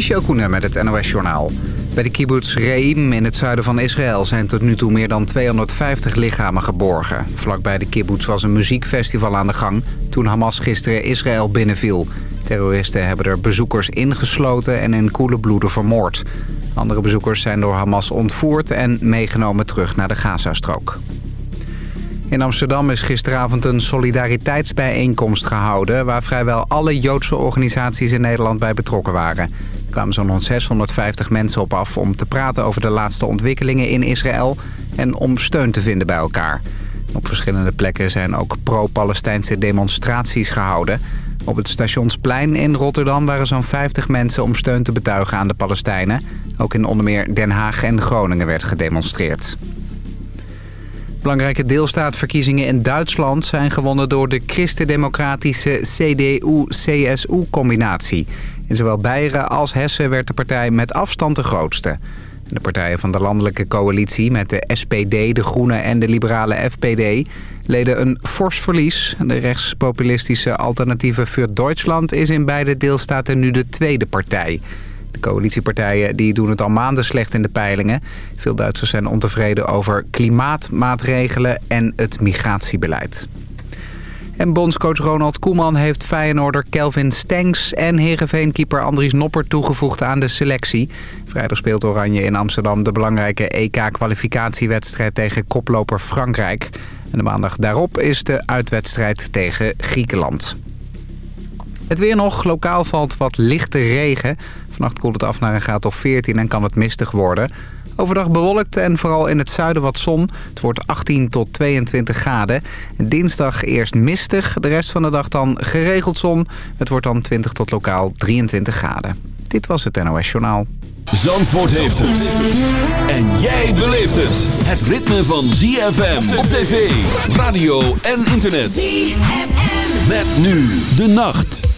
Michel met het NOS-journaal. Bij de kibbutz Reim in het zuiden van Israël zijn tot nu toe meer dan 250 lichamen geborgen. Vlakbij de kibbutz was een muziekfestival aan de gang toen Hamas gisteren Israël binnenviel. Terroristen hebben er bezoekers ingesloten en in koele bloeden vermoord. Andere bezoekers zijn door Hamas ontvoerd en meegenomen terug naar de Gazastrook. In Amsterdam is gisteravond een solidariteitsbijeenkomst gehouden... waar vrijwel alle Joodse organisaties in Nederland bij betrokken waren. Kwamen zo'n 650 mensen op af om te praten over de laatste ontwikkelingen in Israël... en om steun te vinden bij elkaar. Op verschillende plekken zijn ook pro-Palestijnse demonstraties gehouden. Op het stationsplein in Rotterdam waren zo'n 50 mensen om steun te betuigen aan de Palestijnen. Ook in onder meer Den Haag en Groningen werd gedemonstreerd. Belangrijke deelstaatverkiezingen in Duitsland zijn gewonnen door de christendemocratische CDU-CSU-combinatie. In zowel Beieren als Hessen werd de partij met afstand de grootste. De partijen van de landelijke coalitie met de SPD, de Groenen en de liberale FPD leden een fors verlies. De rechtspopulistische alternatieve Für Duitsland is in beide deelstaten nu de tweede partij. De coalitiepartijen die doen het al maanden slecht in de peilingen. Veel Duitsers zijn ontevreden over klimaatmaatregelen en het migratiebeleid. En bondscoach Ronald Koeman heeft Feyenoorder Kelvin Stengs en Heerenveen-keeper Andries Nopper toegevoegd aan de selectie. Vrijdag speelt Oranje in Amsterdam de belangrijke EK-kwalificatiewedstrijd tegen koploper Frankrijk. En de maandag daarop is de uitwedstrijd tegen Griekenland. Het weer nog. Lokaal valt wat lichte regen. Vannacht koelt het af naar een graad of 14 en kan het mistig worden. Overdag bewolkt en vooral in het zuiden wat zon. Het wordt 18 tot 22 graden. Dinsdag eerst mistig, de rest van de dag dan geregeld zon. Het wordt dan 20 tot lokaal 23 graden. Dit was het NOS Journaal. Zandvoort heeft het. En jij beleeft het. Het ritme van ZFM op tv, radio en internet. ZFM. Met nu de nacht.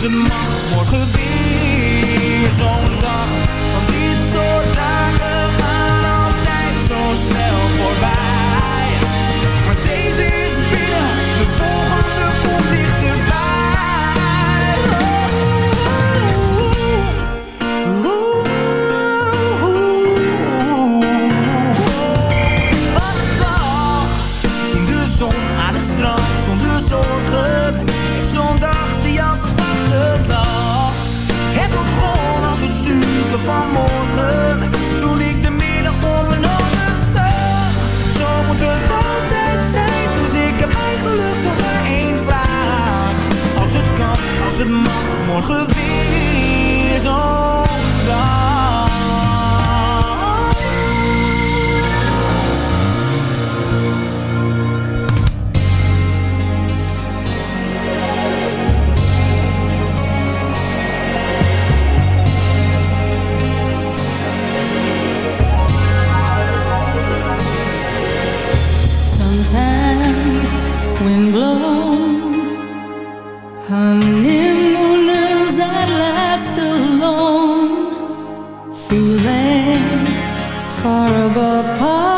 Dus het mag morgen weer zo'n dag. Want dit soort dagen gaan altijd zo snel voorbij. morgen weer zo'n dag. Sometimes wind blows feeling far above all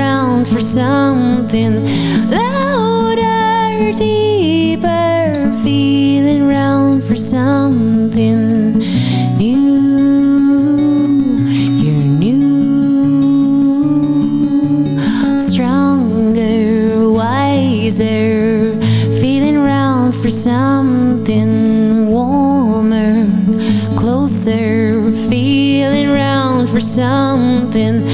something new. You're new, stronger, wiser, feeling round for something warmer, closer, feeling round for something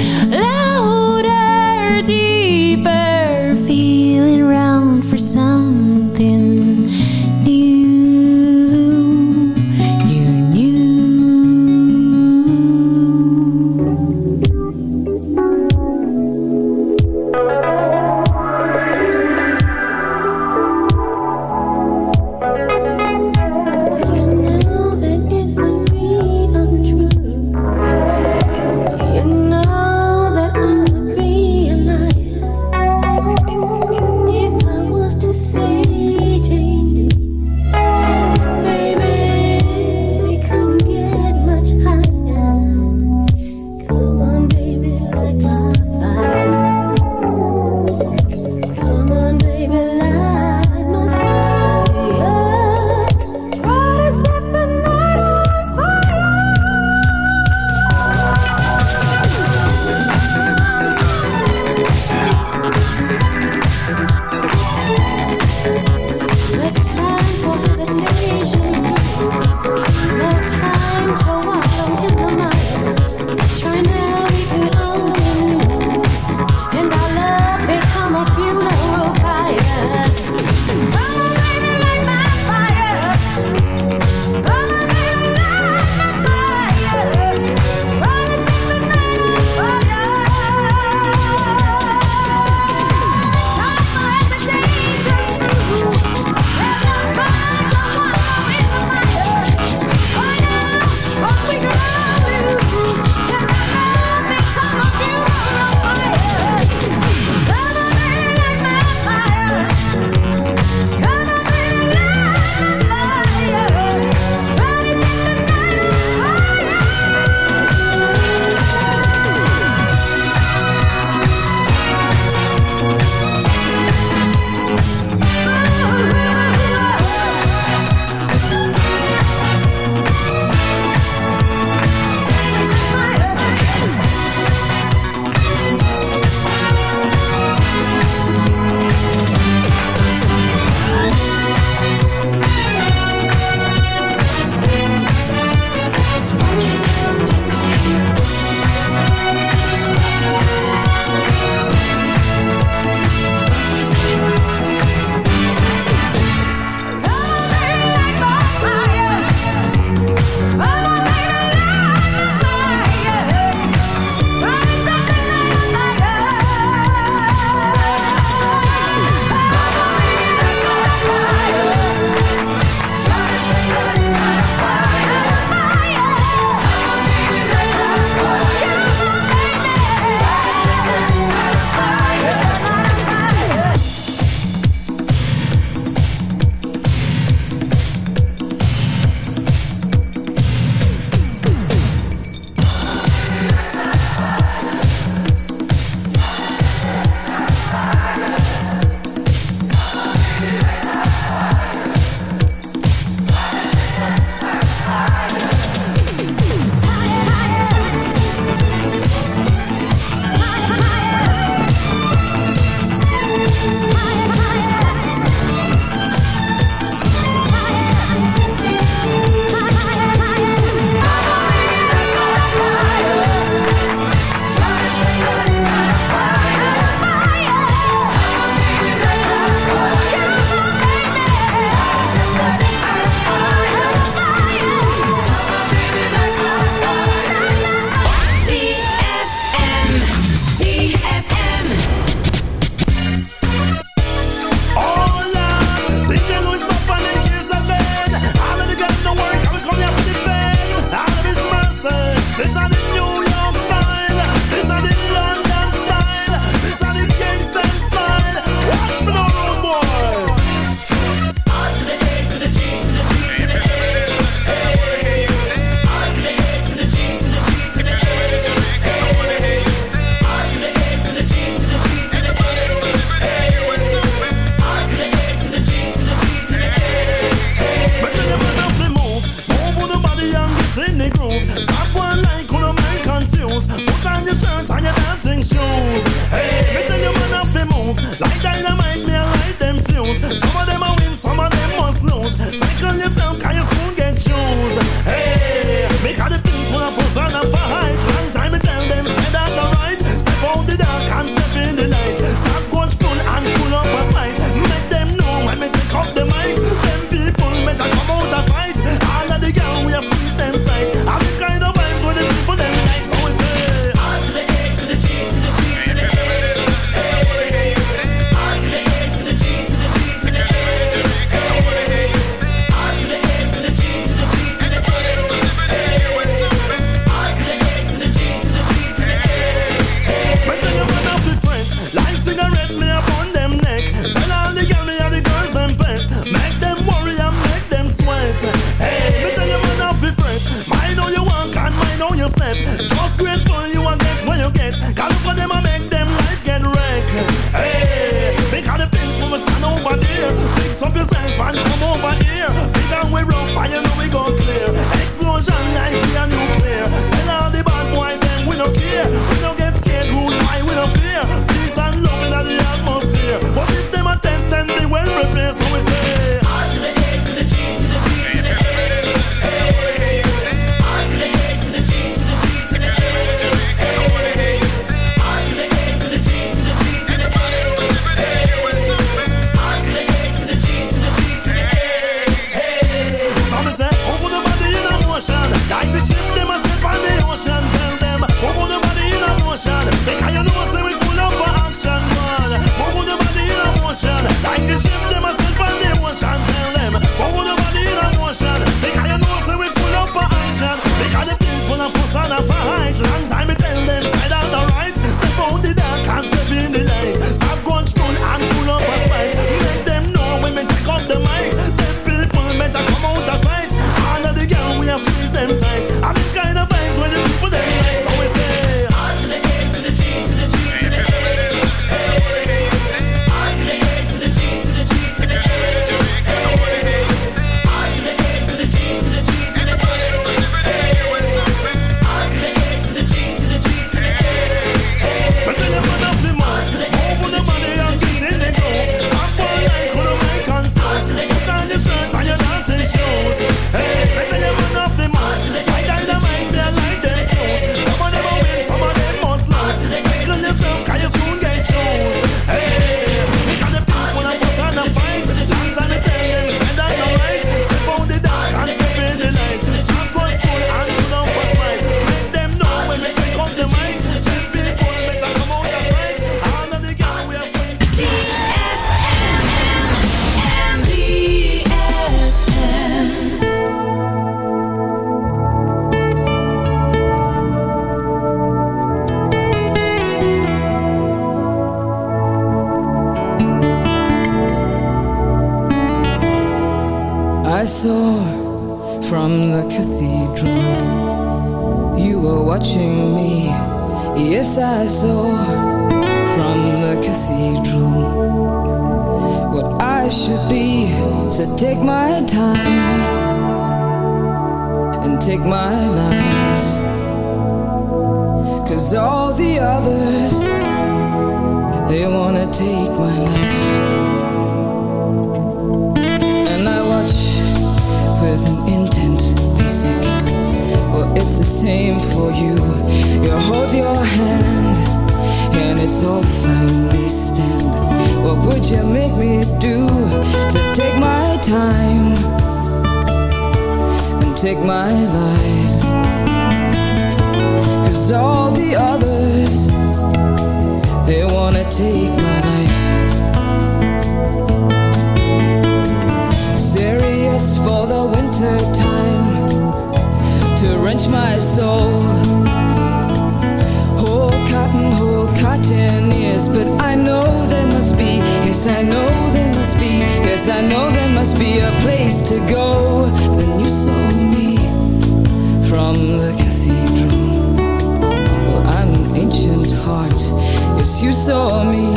you saw me